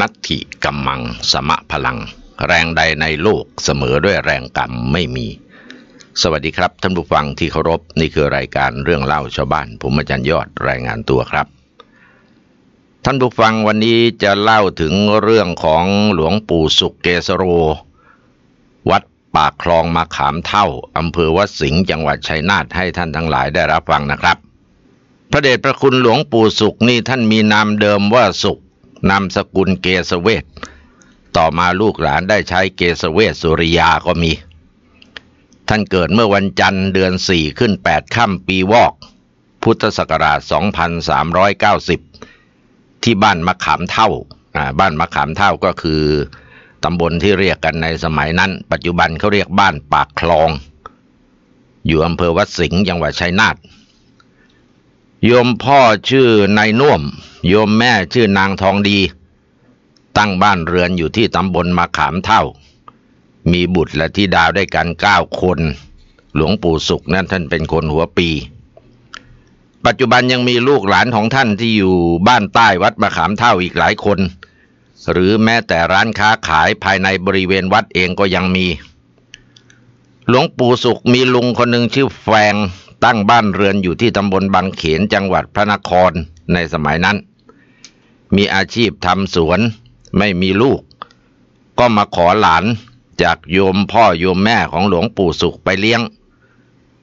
นัตถิกัมมังสมะพลัง แรงใดในโลกเสมอด้วยแรงกรรมไม่มี สวัสดีครับท่านผู้ฟังที่เคารพนี่คือรายการเรื่องเล่าชาวบ้าน ผมอาจารย์ยอดรายงานตัวครับ ท่านผู้ฟังวันนี้จะเล่าถึงเรื่องของหลวงปู่สุกเกสโร วัดปากคลองมาขามเท่าอำเภอวัดสิงห์จังหวัดชัยนาทให้ท่านทั้งหลายได้รับฟังนะครับพระเดชพระคุณหลวงปู่สุกนี่ท่านมีนามเดิมว่าสุก นามสกุลเกสเวทต่อมาลูกหลานได้ใช้เกสเวทสุริยาก็มี ท่านเกิดเมื่อวันจันทร์เดือนสี่ขึ้นแปดค่ำปีวอก พุทธศักราช 2390 ที่บ้านมะขามเท่า บ้านมะขามเท่าก็คือตำบลที่เรียกกันในสมัยนั้น ปัจจุบันเขาเรียกบ้านปากคลอง อยู่อำเภอวัดสิงห์จังหวัดชัยนาท โยมพ่อชื่อนายน่วม โยมแม่ชื่อนางทองดี ตั้งบ้านเรือนอยู่ที่ตำบลมาขามเท่า มีบุตรและที่ดาวได้กันเก้าคน หลวงปู่สุขนั้นท่านเป็นคนหัวปี ปัจจุบันยังมีลูกหลานของท่านที่อยู่บ้านใต้วัดมาขามเท่าอีกหลายคน หรือแม้แต่ร้านค้าขายภายในบริเวณวัดเองก็ยังมีหลวงปู่สุขมีลุงคนหนึ่งชื่อแฟง ตั้งบ้านเรือนอยู่ที่ตำบลบางเขนจังหวัดพระนครในสมัยนั้น มีอาชีพทำสวนไม่มีลูก ก็มาขอหลานจากโยมพ่อโยมแม่ของหลวงปู่สุขไปเลี้ยง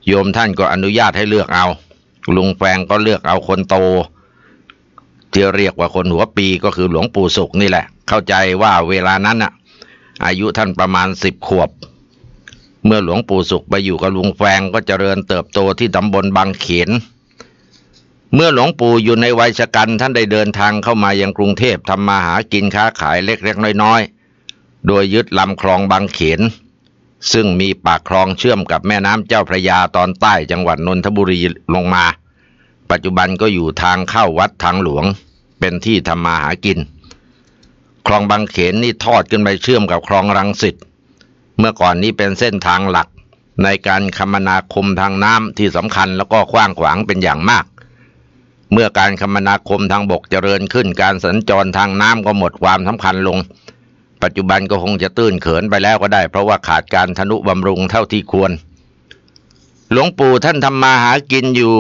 โยมท่านก็อนุญาตให้เลือกเอา ลุงแฟงก็เลือกเอาคนโตที่เรียกว่าคนหัวปีก็คือหลวงปู่สุขนี่แหละ เข้าใจว่าเวลานั้นน่ะ อายุท่านประมาณสิบขวบ เมื่อหลวงปู่สุขไปอยู่กับลุงแฟงก็เจริญเติบโตที่ตำบลบางเขน เมื่อหลวงปู่อยู่ในวัยชกันท่านได้เดินทางเข้ามายังกรุงเทพทำมาหากินค้าขายเล็กๆน้อยๆ โดยยึดลำคลองบางเขน ซึ่งมีปากคลองเชื่อมกับแม่น้ำเจ้าพระยาตอนใต้จังหวัดนนทบุรีลงมา ปัจจุบันก็อยู่ทางเข้าวัดทางหลวง เป็นที่ทำมาหากิน คลองบางเขนนี่ทอดขึ้นไปเชื่อมกับคลองรังสิต เมื่อก่อนนี้เป็นเส้นทางหลักในการคมนาคมทางน้ำที่สำคัญแล้วก็กว้างขวางเป็นอย่างมาก เมื่อการคมนาคมทางบกเจริญขึ้นการสัญจรทางน้ำก็หมดความสำคัญลง ปัจจุบันก็คงจะตื้นเขินไปแล้วก็ได้ เพราะว่าขาดการทนุบำรุงเท่าที่ควร หลวงปู่ท่านทำมาหากินอยู่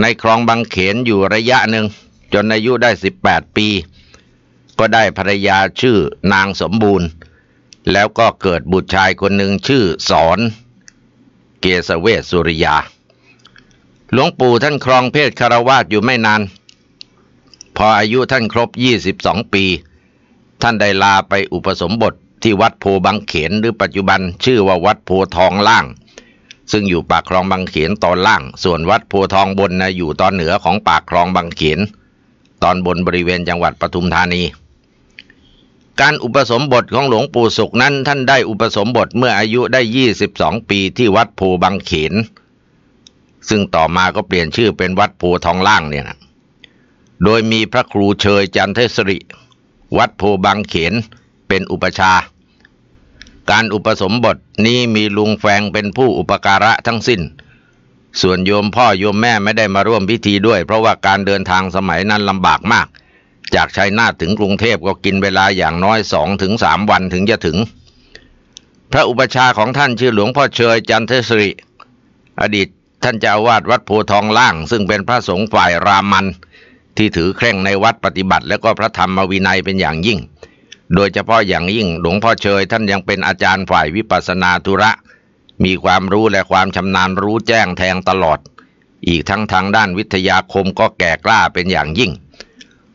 ในคลองบางเขนอยู่ระยะหนึ่งจนอายุได้สิบแปดปี ก็ได้ภรรยาชื่อนางสมบูรณ์ แล้วก็เกิดบุตรชายคนหนึ่งชื่อสอน เกสเวสสุริยา หลวงปู่ท่านครองเพศคารวาสอยู่ไม่นาน พออายุท่านครบ 22 ปี ท่านได้ลาไปอุปสมบทที่วัดโพบางเขนหรือปัจจุบันชื่อว่าวัดโพทองล่าง ซึ่งอยู่ปากคลองบางเขนตอนล่าง ส่วนวัดโพทองบนนะอยู่ตอนเหนือของปากคลองบางเขนตอนบนบริเวณจังหวัดปทุมธานี การอุปสมบทของหลวงปู่สุขนั้น ท่านได้อุปสมบทเมื่ออายุได้ 22 ปีที่วัดโพบางเขน ซึ่งต่อมาก็เปลี่ยนชื่อเป็นวัดโพทองล่างเนี่ยนะโดยมีพระครูเชยจันเทศริ วัดโพบางเขนเป็นอุปชา การอุปสมบทนี้มีลุงแฟงเป็นผู้อุปการะทั้งสิ้น ส่วนโยมพ่อโยมแม่ไม่ได้มาร่วมพิธีด้วย เพราะว่าการเดินทางสมัยนั้นลำบากมาก จากชัยนาทถึงกรุงเทพก็กินเวลาอย่างน้อยสองถึงสามวันถึงจะถึง พระอุปชาของท่านชื่อหลวงพ่อเชยจันทศริ อดีตท่านเจ้าวาดวัดโพทองล่าง ซึ่งเป็นพระสงฆ์ฝ่ายรามัน ที่ถือเคร่งในวัดปฏิบัติ และก็พระธรรมวินัยเป็นอย่างยิ่ง โดยเฉพาะอย่างยิ่งหลวงพ่อเชยท่านยังเป็นอาจารย์ฝ่ายวิปัสนาธุระ มีความรู้และความชำนาญรู้แจ้งแทงตลอด อีกทั้งทางด้านวิทยาคมก็แก่กล้าเป็นอย่างยิ่ง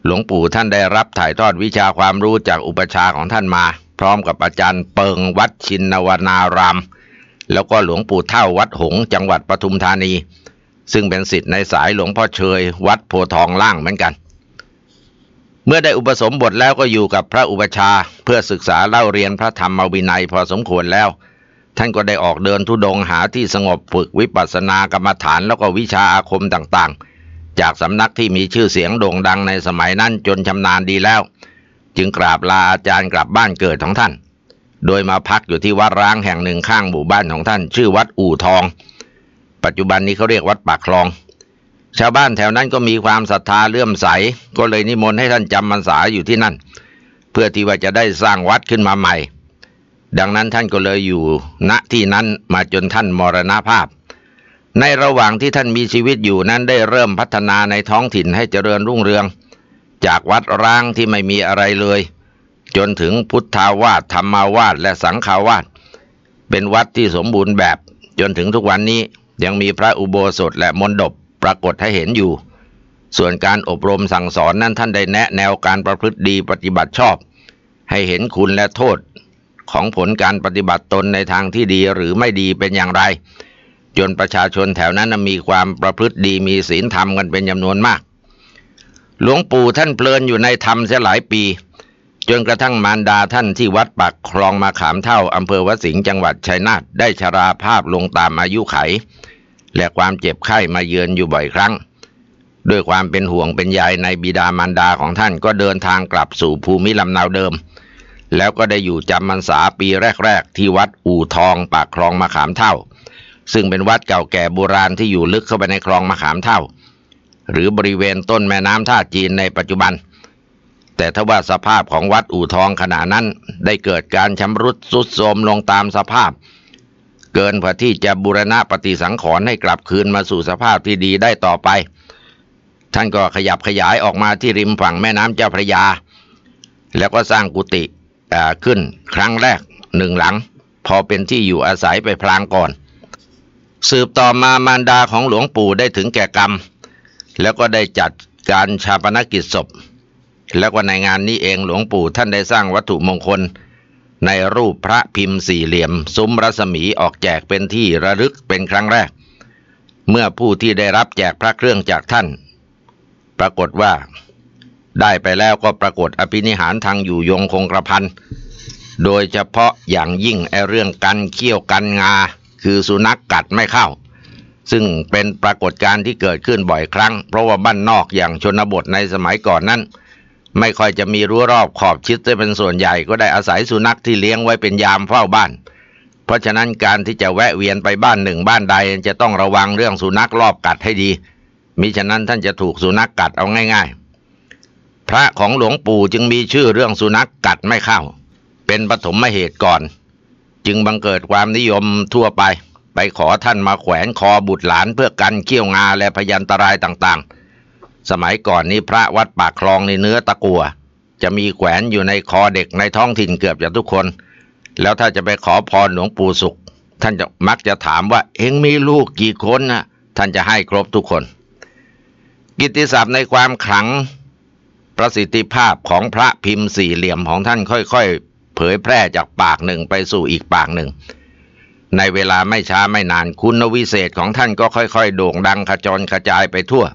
หลวงปู่ท่านได้รับถ่ายทอดวิชาความรู้จากอุปชาของท่านมา พร้อมกับอาจารย์เปิงวัดชินวนาราม แล้วก็หลวงปู่เท่าวัดหงจังหวัดปทุมธานี ซึ่งเป็นสิทธิ์ในสายหลวงพ่อเชย วัดโพทองล่างเหมือนกัน เมื่อได้อุปสมบทแล้วก็อยู่กับพระอุปชาเพื่อศึกษาเล่าเรียนพระธรรมวินัยพอสมควรแล้ว ท่านก็ได้ออกเดินทุดงหาที่สงบฝึกวิปัสสนากรรมฐานแล้วก็วิชาอาคมต่างๆ จากสำนักที่มีชื่อเสียงโด่งดังในสมัยนั้นจนชำนาญดีแล้ว จึงกราบลาอาจารย์กลับบ้านเกิดของท่าน โดยมาพักอยู่ที่วัดร้างแห่งหนึ่งข้างหมู่บ้านของท่าน ชื่อวัดอู่ทอง ปัจจุบันนี้เขาเรียกวัดปากคลอง ชาวบ้านแถวนั้นก็มีความศรัทธาเลื่อมใส ก็เลยนิมนต์ให้ท่านจำพรรษาอยู่ที่นั่น เพื่อที่ว่าจะได้สร้างวัดขึ้นมาใหม่ ดังนั้นท่านก็เลยอยู่ณที่นั้นมาจนท่านมรณภาพ ในระหว่างที่ท่านมีชีวิตอยู่นั้นได้เริ่มพัฒนาในท้องถิ่นให้เจริญรุ่งเรือง จากวัดร้างที่ไม่มีอะไรเลย จนถึงพุทธาวาสธรรมาวาสและสังฆาวาสเป็นวัดที่สมบูรณ์แบบ จนถึงทุกวันนี้ยังมีพระอุโบสถและมณฑปปรากฏให้เห็นอยู่ ส่วนการอบรมสั่งสอนนั้นท่านได้แนะแนวการประพฤติดีปฏิบัติชอบ ให้เห็นคุณและโทษของผลการปฏิบัติตนในทางที่ดีหรือไม่ดีเป็นอย่างไร จนประชาชนแถวนั้นมีความประพฤติดีมีศีลธรรมกันเป็นจำนวนมาก หลวงปู่ท่านเพลินอยู่ในธรรมเสียหลายปี จนกระทั่งมารดาท่านที่วัดปักคลองมาขามเท่าอำเภอวสิงห์จังหวัดชัยนาทได้ชราภาพลงตามอายุไข และความเจ็บไข้มาเยือนอยู่บ่อยครั้งด้วยความเป็นห่วงเป็นใยในบิดามารดาของท่านก็เดินทางกลับสู่ภูมิลำเนาเดิม แล้วก็ได้อยู่จำพรรษาปีแรก ๆ ที่วัดอู่ทองปากคลองมะขามเท่า ซึ่งเป็นวัดเก่าแก่โบราณที่อยู่ลึกเข้าไปในคลองมะขามเท่า หรือบริเวณต้นแม่น้ำท่าจีนในปัจจุบัน แต่ถ้าว่าสภาพของวัดอู่ทองขณะนั้นได้เกิดการชำรุดทรุดโทรมลงตามสภาพ เกินกว่าที่จะบูรณะปฏิสังขรณ์ให้กลับคืนมาสู่สภาพที่ดีได้ต่อไป ท่านก็ขยับขยายออกมาที่ริมฝั่งแม่น้ำเจ้าพระยา แล้วก็สร้างกุฏิขึ้นครั้งแรกหนึ่งหลัง พอเป็นที่อยู่อาศัยไปพลางก่อน สืบต่อมามารดาของหลวงปู่ได้ถึงแก่กรรม แล้วก็ได้จัดการชาปนกิจศพ แล้วก็ในงานนี้เองหลวงปู่ท่านได้สร้างวัตถุมงคล ในรูปพระพิมพ์สี่เหลี่ยม ซุ้มรัศมีออกแจกเป็นที่ระลึกเป็นครั้งแรก เมื่อผู้ที่ได้รับแจกพระเครื่องจากท่าน ปรากฏว่าได้ไปแล้วก็ปรากฏอภินิหารทางอยู่ยงคงกระพันโดยเฉพาะอย่างยิ่งไอเรื่องกันเขี้ยวกันงา คือสุนัขกกัดไม่เข้า ซึ่งเป็นปรากฏการณ์ที่เกิดขึ้นบ่อยครั้ง เพราะว่าบ้านนอกอย่างชนบทในสมัยก่อนนั้น ไม่ค่อยจะมีรั้วรอบขอบชิดจะเป็นส่วนใหญ่ก็ได้อาศัยสุนัขที่เลี้ยงไว้เป็นยามเฝ้าบ้าน เพราะฉะนั้นการที่จะแวะเวียนไปบ้านหนึ่งบ้านใดจะต้องระวังเรื่องสุนัขรอบกัดให้ดีมิฉะนั้นท่านจะถูกสุนัขกกัดเอาง่าย ๆ พระของหลวงปู่จึงมีชื่อเรื่องสุนัขกกัดไม่เข้า เป็นปฐมเหตุก่อน จึงบังเกิดความนิยมทั่วไป ไปขอท่านมาแขวนคอบุตรหลานเพื่อกันเขี้ยวงาและพยันตรายต่างๆ สมัยก่อนนี้พระวัดปากคลองในเนื้อตะกัว จะมีแขวนอยู่ในคอเด็กในท้องถิ่นเกือบจะทุกคน แล้วถ้าจะไปขอพรหลวงปู่สุข ท่านจะมักจะถามว่าเอ็งมีลูกกี่คนนะท่านจะให้ครบทุกคน กิตติศัพท์ในความขลังประสิทธิภาพของพระพิมพ์สี่เหลี่ยมของท่านค่อยๆ เผยแพร่จากปากหนึ่งไปสู่อีกปากหนึ่ง ในเวลาไม่ช้าไม่นานคุณวิเศษของท่านก็ค่อยๆ โด่งดังขจรกระจายไปทั่ว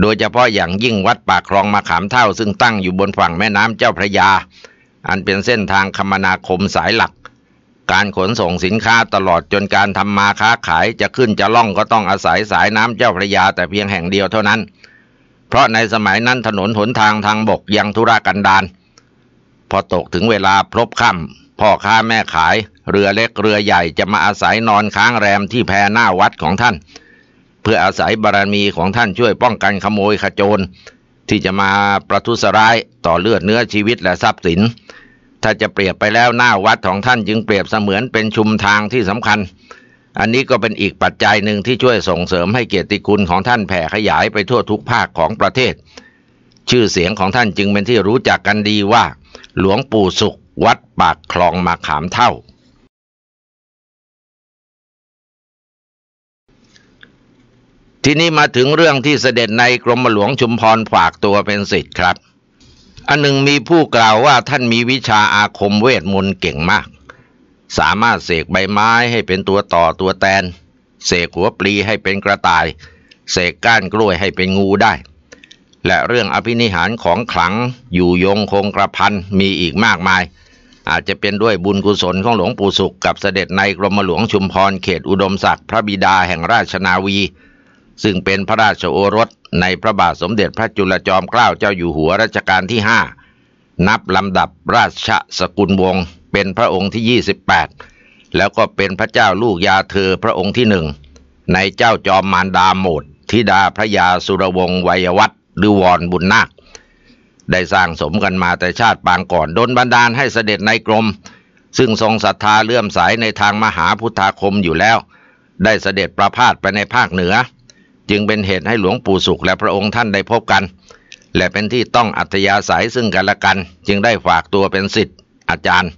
โดยเฉพาะอย่างยิ่งวัดปากคลองมาขามเท่าซึ่งตั้งอยู่บนฝั่งแม่น้ำเจ้าพระยา อันเป็นเส้นทางคมนาคมสายหลัก การขนส่งสินค้าตลอดจนการทำมาค้าขายจะขึ้นจะล่องก็ต้องอาศัยสายน้ำเจ้าพระยาแต่เพียงแห่งเดียวเท่านั้นเพราะในสมัยนั้นถนนหนทางทางบกยังธุรกันดาร พอตกถึงเวลาพลบค่ำพ่อค้าแม่ขาย เรือเล็กเรือใหญ่จะมาอาศัยนอนค้างแรมที่แพหน้าวัดของท่าน เพื่ออาศัยบารมีของท่านช่วยป้องกันขโมยขโจร ที่จะมาประทุษร้ายต่อเลือดเนื้อชีวิตและทรัพย์สิน ถ้าจะเปรียบไปแล้วหน้าวัดของท่านจึงเปรียบเสมือนเป็นชุมทางที่สำคัญอันนี้ก็เป็นอีกปัจจัยหนึ่งที่ช่วยส่งเสริมให้เกียรติคุณของท่านแผ่ขยายไปทั่วทุกภาคของประเทศ ชื่อเสียงของท่านจึงเป็นที่รู้จักกันดีว่า หลวงปู่สุขวัดปากคลองมาขามเท่า ทีนี้มาถึงเรื่องที่เสด็จในกรมหลวงชุมพรฝากตัวเป็นสิทธิ์ครับ อันหนึ่งมีผู้กล่าวว่าท่านมีวิชาอาคมเวทมนต์เก่งมาก สามารถเสกใบไม้ให้เป็นตัวต่อตัวแตน เสกหัวปลีให้เป็นกระต่าย เสกก้านกล้วยให้เป็นงูได้ และเรื่องอภินิหารของขลังอยู่ยงคงกระพันมีอีกมากมาย อาจจะเป็นด้วยบุญกุศลของหลวงปู่สุขกับเสด็จในกรมหลวงชุมพรเขตอุดมศักดิ์พระบิดาแห่งราชนาวี ซึ่งเป็นพระราชโอรสในพระบาทสมเด็จพระจุลจอมเกล้าเจ้าอยู่หัวรัชกาลที่ห้านับลำดับราชสกุลวงศ์เป็นพระองค์ที่ 28 แล้วก็เป็นพระเจ้าลูกยาเธอพระองค์ที่หนึ่งในเจ้าจอมมารดาโหมดธิดาพระยาสุรวงศ์วัยวัฒน หรือวรบุญนาค ได้สร้างสมกันมาแต่ชาติปางก่อนดนบันดาลให้เสด็จในกรม ซึ่งทรงศรัทธาเลื่อมใสในทางมหาพุทธาคมอยู่แล้ว ได้เสด็จประพาสไปในภาคเหนือ จึงเป็นเหตุให้หลวงปู่สุขและพระองค์ท่านได้พบกัน และเป็นที่ต้องอัธยาศัยซึ่งกันและกัน จึงได้ฝากตัวเป็นสิทธิ์อาจารย์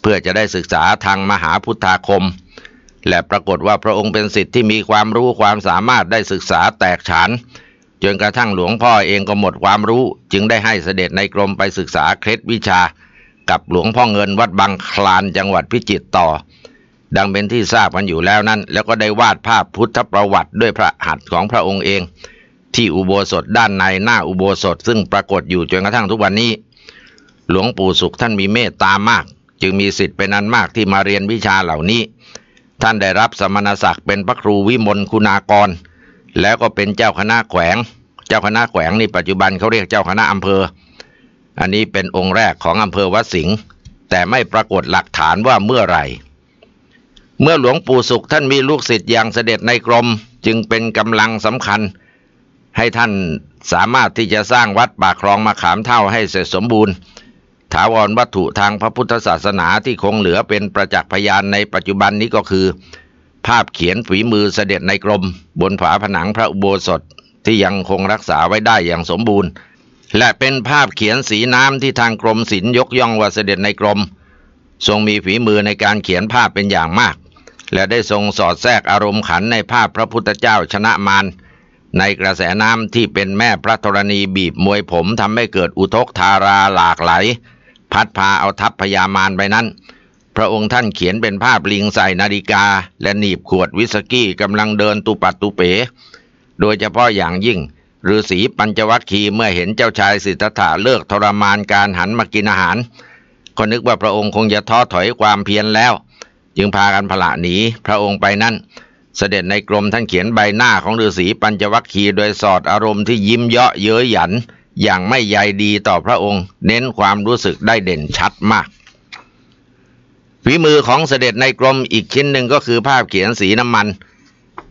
เพื่อจะได้ศึกษาทางมหาพุทธาคมและปรากฏว่าพระองค์เป็นสิทธิ์ที่มีความรู้ความสามารถได้ศึกษาแตกฉาน จนกระทั่งหลวงพ่อเองก็หมดความรู้ จึงได้ให้เสด็จในกรมไปศึกษาเคล็ดวิชา กับหลวงพ่อเงินวัดบางคลานจังหวัดพิจิตรต่อ ดังเป็นที่ทราบกันอยู่แล้วนั้น แล้วก็ได้วาดภาพพุทธประวัติด้วยพระหัตถ์ของพระองค์เอง ที่อุโบสถด้านในหน้าอุโบสถซึ่งปรากฏอยู่จนกระทั่งทุกวันนี้ หลวงปู่สุขท่านมีเมตตามาก จึงมีสิทธิ์เป็นอันมากที่มาเรียนวิชาเหล่านี้ ท่านได้รับสมณศักดิ์เป็นพระครูวิมลคุณากร แล้วก็เป็นเจ้าคณะแขวง เจ้าคณะแขวงนี่ปัจจุบันเขาเรียกเจ้าคณะอำเภอ อันนี้เป็นองค์แรกของอำเภอวัดสิงห์แต่ไม่ปรากฏหลักฐานว่าเมื่อไหร่ เมื่อหลวงปู่สุขท่านมีลูกศิษย์อย่างเสด็จในกรม จึงเป็นกำลังสำคัญ ให้ท่านสามารถที่จะสร้างวัดปากคลองมาขามเท่าให้เสร็จสมบูรณ์ ถาวรวัตถุทางพระพุทธศาสนาที่คงเหลือเป็นประจักษ์พยานในปัจจุบันนี้ก็คือ ภาพเขียนฝีมือเสด็จในกรม บนฝาผนังพระอุโบสถที่ยังคงรักษาไว้ได้อย่างสมบูรณ์ และเป็นภาพเขียนสีน้ำที่ทางกรมศิลป์ยกย่องว่าเสด็จในกรม ทรงมีฝีมือในการเขียนภาพเป็นอย่างมาก และได้ทรงสอดแทรกอารมณ์ขันในภาพพระพุทธเจ้าชนะมารในกระแสน้ำที่เป็นแม่พระธรณีบีบมวยผมทำให้เกิดอุทกธาราหลากไหล พัดพาเอาทัพพญามารไปนั้น ระองค์ท่านเขียนเป็นภาพลิงใส่นาฬิกา และหนีบขวดวิสกี้กำลังเดินตุปัดตุเป๋ โดยเฉพาะอย่างยิ่งฤาษีปัญจวัคคีย์เมื่อเห็นเจ้าชายสิทธัตถะเลิกทรมานการหันมากินอาหาร ก็นึกว่าพระองค์คงจะท้อถอยความเพียรแล้ว จึงพากันพละหนีพระองค์ไปนั่น เสด็จในกรมท่านเขียนใบหน้าของฤาษีปัญจวัคคีย์โดยสอดอารมณ์ที่ยิ้มเยาะเย้ยหยัน อย่างไม่ใยดีต่อพระองค์ เน้นความรู้สึกได้เด่นชัดมาก ฝีมือของเสด็จในกรมอีกชิ้นหนึ่งก็คือภาพเขียนสีน้ำมัน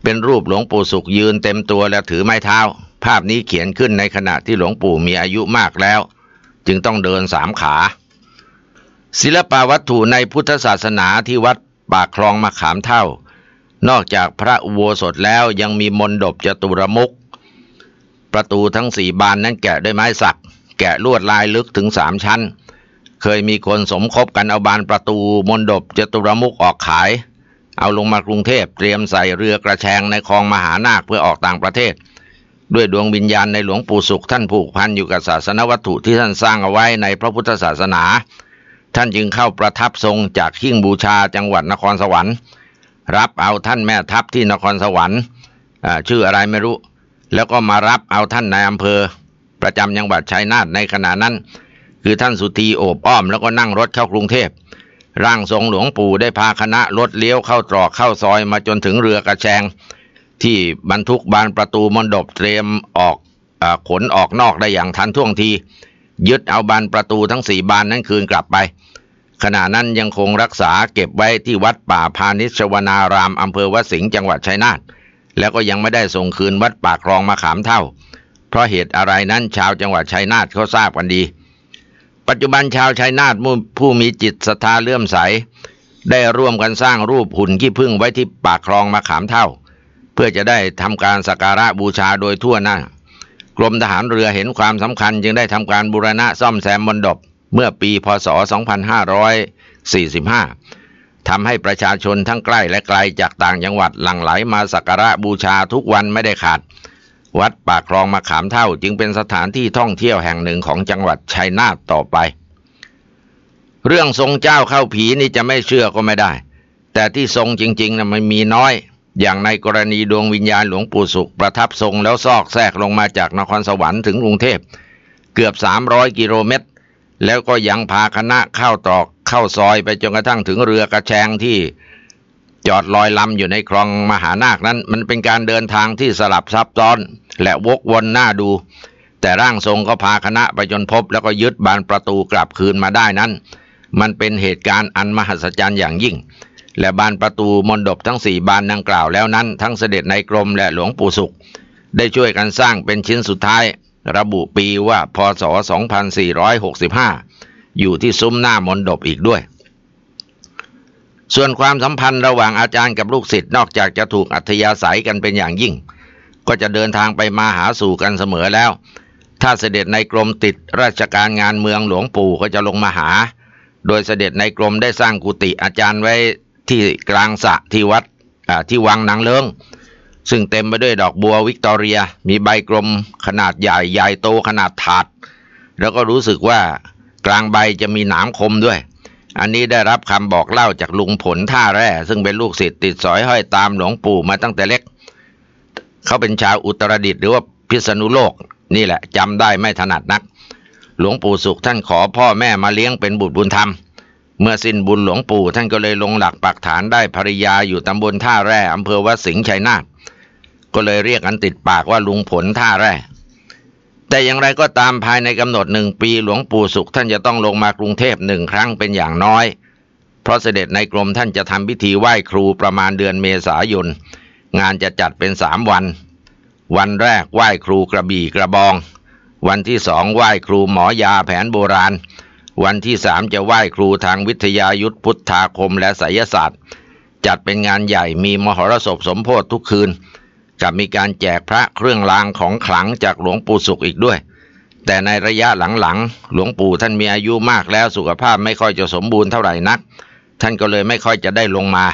เป็นรูปหลวงปู่สุขยืนเต็มตัวและถือไม้เท้า ภาพนี้เขียนขึ้นในขณะที่หลวงปู่มีอายุมากแล้ว จึงต้องเดินสามขา ศิลปวัตถุในพุทธศาสนาที่วัดปากคลองมะขามเท่า นอกจากพระอุโบสถแล้วยังมีมนดบจตุรมุก ประตูทั้งสี่บานนั้นแกะด้วยไม้สัก แกะลวดลายลึกถึงสามชั้น เคยมีคนสมคบกันเอาบานประตูมนดบจตุรมุกออกขาย เอาลงมากรุงเทพเตรียมใส่เรือกระแชงในคลองมหานาคเพื่อออกต่างประเทศ ด้วยดวงวิญญาณในหลวงปู่สุขท่านผูกพันอยู่กับศาสนวัตถุที่ท่านสร้างเอาไว้ในพระพุทธศาสนา ท่านจึงเข้าประทับทรงจากขิ้งบูชาจังหวัดนครสวรรค์ รับเอาท่านแม่ทัพที่นครสวรรค์ชื่ออะไรไม่รู้ แล้วก็มารับเอาท่านนายอำเภอ ประจำจังหวัดชัยนาทในขณะนั้น คือท่านสุธีโอบอ้อมแล้วก็นั่งรถเข้ากรุงเทพ ร่างทรงหลวงปู่ได้พาคณะรถเลี้ยวเข้าตรอกเข้าซอยมาจนถึงเรือกระแชง ที่บรรทุกบานประตูมณฑปเตรียมออกอขนออกนอกได้อย่างทันท่วงที ยึดเอาบานประตูทั้งสี่บานนั้นคืนกลับไป ขณะนั้นยังคงรักษาเก็บไว้ที่วัดป่าพาณิชวนารามอำเภอวัดสิงห์จังหวัดชัยนาทแล้วก็ยังไม่ได้ส่งคืนวัดป่าคลองมาขามเท่า เพราะเหตุอะไรนั้นชาวจังหวัดชัยนาทเขาทราบกันดี ปัจจุบันชาวชัยนาทผู้มีจิตศรัทธาเลื่อมใส ได้ร่วมกันสร้างรูปหุ่นขี้ผึ้งไว้ที่ปากคลองมาขามเท่า เพื่อจะได้ทำการสักการะบูชาโดยทั่วหน้ากรมทหารเรือเห็นความสำคัญจึงได้ทำการบูรณะซ่อมแซมมณฑปเมื่อปีพศ 2545ทำให้ประชาชนทั้งใกล้และไกลจากต่างจังหวัดหลั่งไหลมาสักการะบูชาทุกวันไม่ได้ขาด วัดปากคลองมะขามเท่าจึงเป็นสถานที่ท่องเที่ยวแห่งหนึ่งของจังหวัดชัยนาทต่อไป เรื่องทรงเจ้าเข้าผีนี่จะไม่เชื่อก็ไม่ได้ แต่ที่ทรงจริงๆนะมันมีน้อย อย่างในกรณีดวงวิญญาณหลวงปู่สุขประทับทรงแล้วซอกแทรกลงมาจากนครสวรรค์ถึงกรุงเทพเกือบ 300 กิโลเมตร แล้วก็ยังพาคณะเข้าตรอกเข้าซอยไปจนกระทั่งถึงเรือกระแชงที่ จอดลอยลำอยู่ในคลองมหานาคนั้น มันเป็นการเดินทางที่สลับซับซ้อน และวกวนหน้าดู แต่ร่างทรงก็พาคณะไปจนพบ แล้วก็ยึดบานประตูกลับคืนมาได้นั้น มันเป็นเหตุการณ์อันมหัศจรรย์อย่างยิ่ง และบานประตูมณฑปทั้งสี่บานดังกล่าวแล้วนั้น ทั้งเสด็จในกรมและหลวงปู่สุข ได้ช่วยกันสร้างเป็นชิ้นสุดท้าย ระบุปีว่าพศ 2465 อยู่ที่ซุ้มหน้ามนดบอีกด้วย ส่วนความสัมพันธ์ระหว่างอาจารย์กับลูกศิษย์นอกจากจะถูกอัธยาศัยกันเป็นอย่างยิ่ง ก็จะเดินทางไปมาหาสู่กันเสมอแล้ว ถ้าเสด็จในกรมติดราชการงานเมืองหลวงปู่ก็จะลงมาหา โดยเสด็จในกรมได้สร้างกุฏิอาจารย์ไว้ที่กลางสะที่วัดที่วังนางเลิงซึ่งเต็มไปด้วยดอกบัววิกตอเรีย มีใบกลมขนาดใหญ่ใหญ่โตขนาดถาด แล้วก็รู้สึกว่ากลางใบจะมีหนามคมด้วย อันนี้ได้รับคำบอกเล่าจากลุงผลท่าแร่ ซึ่งเป็นลูกศิษย์ติดสอยห้อยตามหลวงปู่มาตั้งแต่เล็ก เขาเป็นชาวอุตรดิตถ์หรือว่าพิษณุโลก นี่แหละจำได้ไม่ถนัดนัก หลวงปู่สุขท่านขอพ่อแม่มาเลี้ยงเป็นบุตรบุญธรรม เมื่อสิ้นบุญหลวงปู่ท่านก็เลยลงหลักปักฐานได้ภริยาอยู่ตำบลท่าแร่อำเภอวัดสิงห์ชัยนาทก็เลยเรียกกันติดปากว่าลุงผลท่าแร่ แต่อย่างไรก็ตามภายในกำหนดหนึ่งปีหลวงปู่สุขท่านจะต้องลงมากรุงเทพหนึ่งครั้งเป็นอย่างน้อย เพราะเสด็จในกรมท่านจะทำพิธีไหว้ครูประมาณเดือนเมษายน งานจะจัดเป็นสามวัน วันแรกไหว้ครูกระบี่กระบอง วันที่สองไหว้ครูหมอยาแผนโบราณ วันที่สามจะไหว้ครูทางวิทยายุทธพุทธาคมและไสยศาสตร์ จัดเป็นงานใหญ่มีมหรสพสมโพธิทุกคืน กับมีการแจกพระเครื่องรางของขลังจากหลวงปู่สุขอีกด้วย แต่ในระยะหลังๆ หลวงปู่ท่านมีอายุมากแล้วสุขภาพไม่ค่อยจะสมบูรณ์เท่าไหร่นัก ท่านก็เลยไม่ค่อยจะได้ลงมา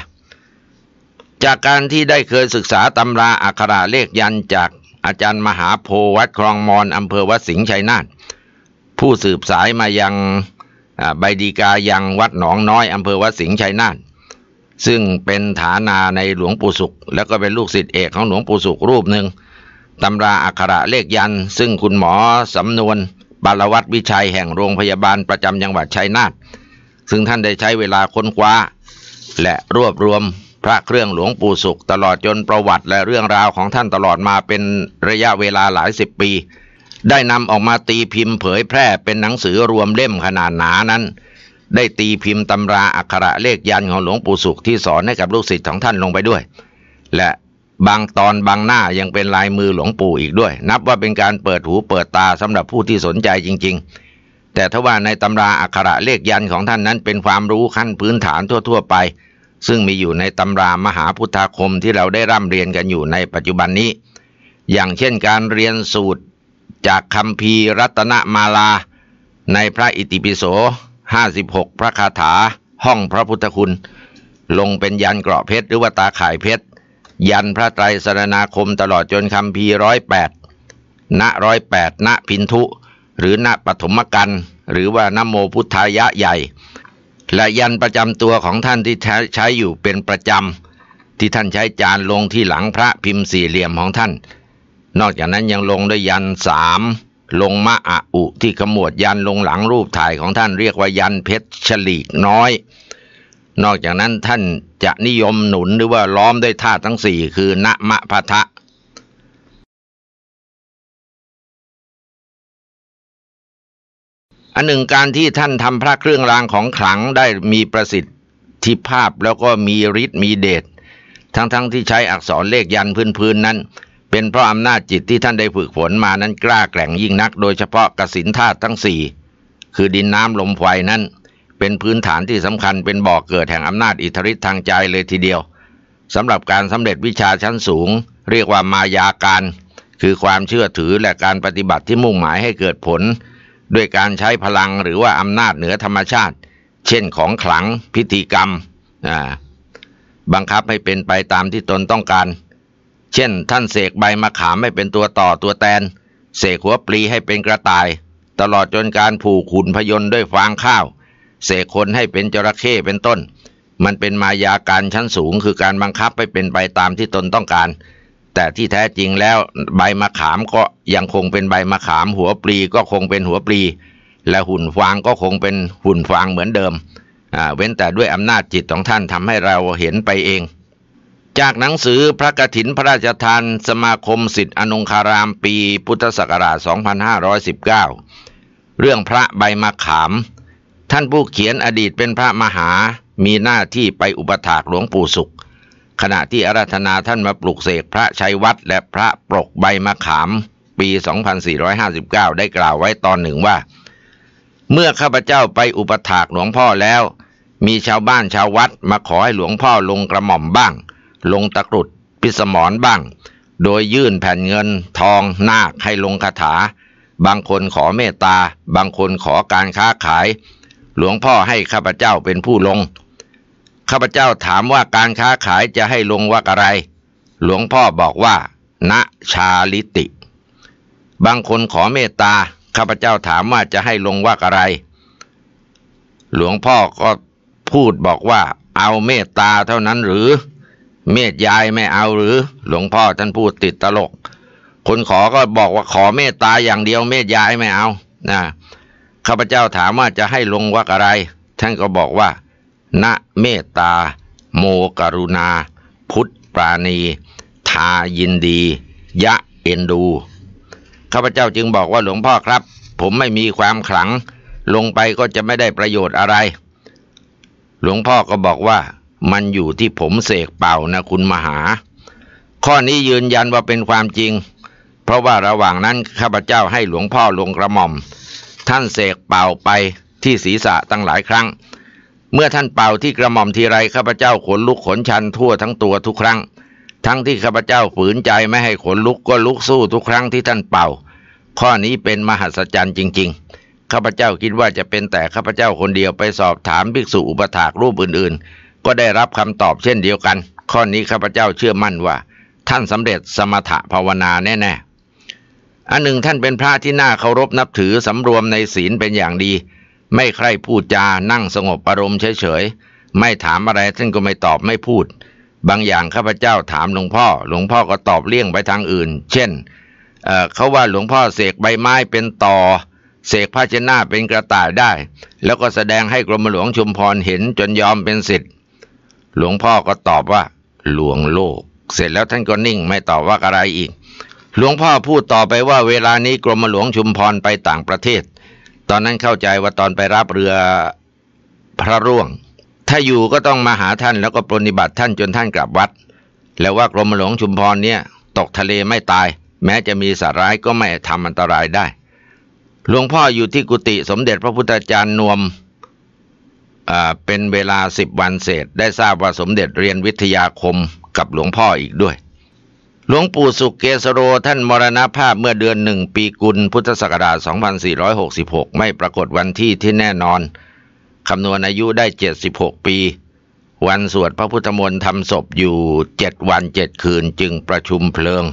จากการที่ได้เคยศึกษาตำราอักขระเลขยันจากอาจารย์มหาโพวัดคลองมอนอำเภอวัดสิงห์ชัยนาทผู้สืบสายมายังใบดีกายังวัดหนองน้อยอำเภอวัดสิงห์ชัยนาท ซึ่งเป็นฐานาในหลวงปู่สุข แล้วก็เป็นลูกศิษย์เอกของหลวงปู่สุขรูปหนึ่งตำราอักขระเลขยัน ซึ่งคุณหมอสำนวนบาลวัตวิชัยแห่งโรงพยาบาลประจำจังหวัดชัยนาทซึ่งท่านได้ใช้เวลาค้นคว้า และรวบรวมพระเครื่องหลวงปู่สุข ตลอดจนประวัติและเรื่องราวของท่านตลอดมาเป็นระยะเวลาหลายสิบปี ได้นำออกมาตีพิมพ์เผยแพร่เป็นหนังสือรวมเล่มขนาดหนานั้น ได้ตีพิมพ์ตำราอักขระเลขยันของหลวงปู่สุขที่สอนให้กับลูกศิษย์ของท่านลงไปด้วย และบางตอนบางหน้ายังเป็นลายมือหลวงปู่อีกด้วย นับว่าเป็นการเปิดหูเปิดตาสำหรับผู้ที่สนใจจริง ๆ แต่ถ้าว่าในตำราอักขระเลขยันของท่านนั้นเป็นความรู้ขั้นพื้นฐานทั่ว ๆ ไป ซึ่งมีอยู่ในตำรามหาพุทธาคมที่เราได้ร่ำเรียนกันอยู่ในปัจจุบันนี้ อย่างเช่นการเรียนสูตรจากคำพีรัตนมาลา ในพระอิติปิโส ห้าสิบหกพระคาถา ห้องพระพุทธคุณ ลงเป็นยันเกราะเพชรหรือว่าตาข่ายเพชร ยันพระไตรสรณาคมตลอดจนคำพีร้อยแปดณร้อยแปดณพินทุ หรือณปฐมกันหรือว่านโมพุทธายะใหญ่ และยันประจำตัวของท่านที่ใช้อยู่เป็นประจำ ที่ท่านใช้จานลงที่หลังพระพิมพ์สี่เหลี่ยมของท่าน นอกจากนั้นยังลงด้วยยันสาม ลงมะอะอุที่ขมวดยันลงหลังรูปถ่ายของท่านเรียกว่ายันเพชรฉลีกน้อย นอกจากนั้นท่านจะนิยมหนุนหรือว่าล้อมด้วยธาตุทั้งสี่คือณมะพะทะอันหนึ่งการที่ท่านทำพระเครื่องรางของขลังได้มีประสิทธิภาพแล้วก็มีฤทธิ์มีเดชทั้งๆทที่ใช้อักษรเลขยันพื้นๆนั้น เป็นเพราะอำนาจจิตที่ท่านได้ฝึกฝนมานั้นกล้าแกร่งยิ่งนัก โดยเฉพาะกสินธาตุทั้งสี่คือดินน้ำลมไฟนั้น เป็นพื้นฐานที่สำคัญเป็นบ่อกเกิดแห่งอำนาจอิทธิฤทธิ์ทางใจเลยทีเดียวสำหรับการสำเร็จวิชาชั้นสูง เรียกว่ามายาการ คือความเชื่อถือและการปฏิบัติที่มุ่งหมายให้เกิดผล ด้วยการใช้พลังหรือว่าอำนาจเหนือธรรมชาติ เช่นของขลังพิธีกรรมบังคับให้เป็นไปตามที่ตนต้องการ เช่น ท่านเสกใบมะขามให้เป็นตัวต่อตัวแตน เสกหัวปลีให้เป็นกระต่าย ตลอดจนการผูกขุนพยนต์ด้วยฟางข้าว เสกคนให้เป็นจระเข้เป็นต้น มันเป็นมายาการชั้นสูงคือการบังคับให้เป็นไปตามที่ตนต้องการ แต่ที่แท้จริงแล้วใบมะขามก็ยังคงเป็นใบมะขาม หัวปลีก็คงเป็นหัวปลี และหุ่นฟางก็คงเป็นหุ่นฟางเหมือนเดิมเว้นแต่ด้วยอำนาจจิตของท่านทำให้เราเห็นไปเอง จากหนังสือพระกฐินพระราชทานสมาคมสิทธิอนุคารามปีพุทธศักราช 2519 เรื่องพระใบมะขาม ท่านผู้เขียนอดีตเป็นพระมหา มีหน้าที่ไปอุปถากหลวงปู่สุข ขณะที่อาราธนาท่านมาปลุกเสกพระชัยวัดและพระปรกใบมะขาม ปี 2459 ได้กล่าวไว้ตอนหนึ่งว่า เมื่อข้าพเจ้าไปอุปถากหลวงพ่อแล้ว มีชาวบ้านชาววัดมาขอให้หลวงพ่อลงกระหม่อมบ้าง ลงตะกรุดพิสมรบ้าง โดยยื่นแผ่นเงินทองนาคให้ลงคาถา บางคนขอเมตตา บางคนขอการค้าขาย หลวงพ่อให้ข้าพเจ้าเป็นผู้ลง ข้าพเจ้าถามว่าการค้าขายจะให้ลงว่าอะไร หลวงพ่อบอกว่าณชาลิติ บางคนขอเมตตา ข้าพเจ้าถามว่าจะให้ลงว่าอะไร หลวงพ่อก็พูดบอกว่าเอาเมตตาเท่านั้นหรือ เมตยายไม่เอาหรือ หลวงพ่อท่านพูดติดตลก คนขอก็บอกว่าขอเมตตาอย่างเดียวเมตยายไม่เอานะข้าพเจ้าถามว่าจะให้ลงวักอะไร ท่านก็บอกว่า ณเมตตา โมกรุณา พุทธปราณี ทายินดี ยะเอ็นดูข้าพเจ้าจึงบอกว่าหลวงพ่อครับ ผมไม่มีความขลัง ลงไปก็จะไม่ได้ประโยชน์อะไร หลวงพ่อก็บอกว่า มันอยู่ที่ผมเสกเป่านะคุณมหา ข้อนี้ยืนยันว่าเป็นความจริง เพราะว่าระหว่างนั้นข้าพเจ้าให้หลวงพ่อลงกระหม่อม ท่านเสกเป่าไปที่ศีรษะตั้งหลายครั้ง เมื่อท่านเป่าที่กระหม่อมทีไรข้าพเจ้าขนลุกขนชันทั่วทั้งตัวทุกครั้ง ทั้งที่ข้าพเจ้าฝืนใจไม่ให้ขนลุกก็ลุกสู้ทุกครั้งที่ท่านเป่า ข้อนี้เป็นมหัศจรรย์จริง ๆข้าพเจ้าคิดว่าจะเป็นแต่ข้าพเจ้าคนเดียวไปสอบถามภิกษุอุปถากรูปอื่นๆ ก็ได้รับคำตอบเช่นเดียวกัน ข้อนี้ข้าพเจ้าเชื่อมั่นว่า ท่านสำเร็จสมถะภาวนาแน่ๆ อันหนึ่งท่านเป็นพระที่น่าเคารพนับถือสำรวมในศีลเป็นอย่างดี ไม่ใคร่พูดจานั่งสงบอารมณ์เฉยๆ ไม่ถามอะไรท่านก็ไม่ตอบไม่พูด บางอย่างข้าพเจ้าถามหลวงพ่อ หลวงพ่อก็ตอบเลี่ยงไปทางอื่น เช่นเเขาว่าหลวงพ่อเสกใบไม้เป็นต่อเสกผ้าเช็ดหน้าเป็นกระต่ายได้ แล้วก็แสดงให้กรมหลวงชุมพรเห็นจนยอมเป็นสิทธิ์ หลวงพ่อก็ตอบว่าหลวงโลก เสร็จแล้วท่านก็นิ่งไม่ตอบว่าอะไรอีก หลวงพ่อพูดต่อไปว่าเวลานี้กรมหลวงชุมพรไปต่างประเทศ ตอนนั้นเข้าใจว่าตอนไปรับเรือพระร่วง ถ้าอยู่ก็ต้องมาหาท่านแล้วก็ปรนิบัติท่านจนท่านกลับวัด แล้วว่ากรมหลวงชุมพรเนี่ยตกทะเลไม่ตาย แม้จะมีสัตว์ร้ายก็ไม่ทำอันตรายได้ หลวงพ่ออยู่ที่กุฏิสมเด็จพระพุทธจารย์นวม เป็นเวลาสิบวันเศษ ได้ทราบว่าสมเด็จเรียนวิทยาคมกับหลวงพ่ออีกด้วย หลวงปู่สุกเกสโรท่านมรณภาพเมื่อเดือนหนึ่งปีกุลพุทธศักราช 2466 ไม่ปรากฏวันที่ที่แน่นอน คำนวณอายุได้ 76 ปี วันสวดพระพุทธมนต์ทำศพอยู่เจ็ดวันเจ็ดคืนจึงประชุมเพลิง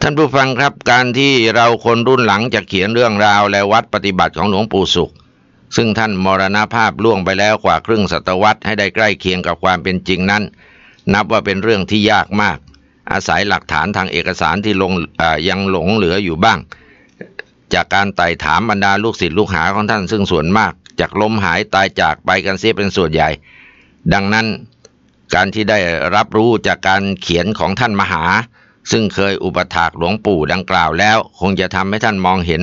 ท่านผู้ฟังครับการที่เราคนรุ่นหลังจะเขียนเรื่องราวและวัดปฏิบัติของหลวงปู่สุข ซึ่งท่านมรณภาพล่วงไปแล้วกว่าครึ่งศตวรรษให้ได้ใกล้เคียงกับความเป็นจริงนั้น นับว่าเป็นเรื่องที่ยากมาก อาศัยหลักฐานทางเอกสารที่ลงยังหลงเหลืออยู่บ้าง จากการไต่ถามบรรดาลูกศิษย์ลูกหาของท่านซึ่งส่วนมากจากล้มหายตายจากไปกันเสียเป็นส่วนใหญ่ ดังนั้นการที่ได้รับรู้จากการเขียนของท่านมหา ซึ่งเคยอุปถากหลวงปู่ดังกล่าวแล้ว คงจะทำให้ท่านมองเห็น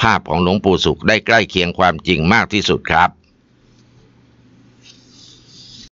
ภาพของหลวงปู่สุขได้ใกล้เคียงความจริงมากที่สุดครับ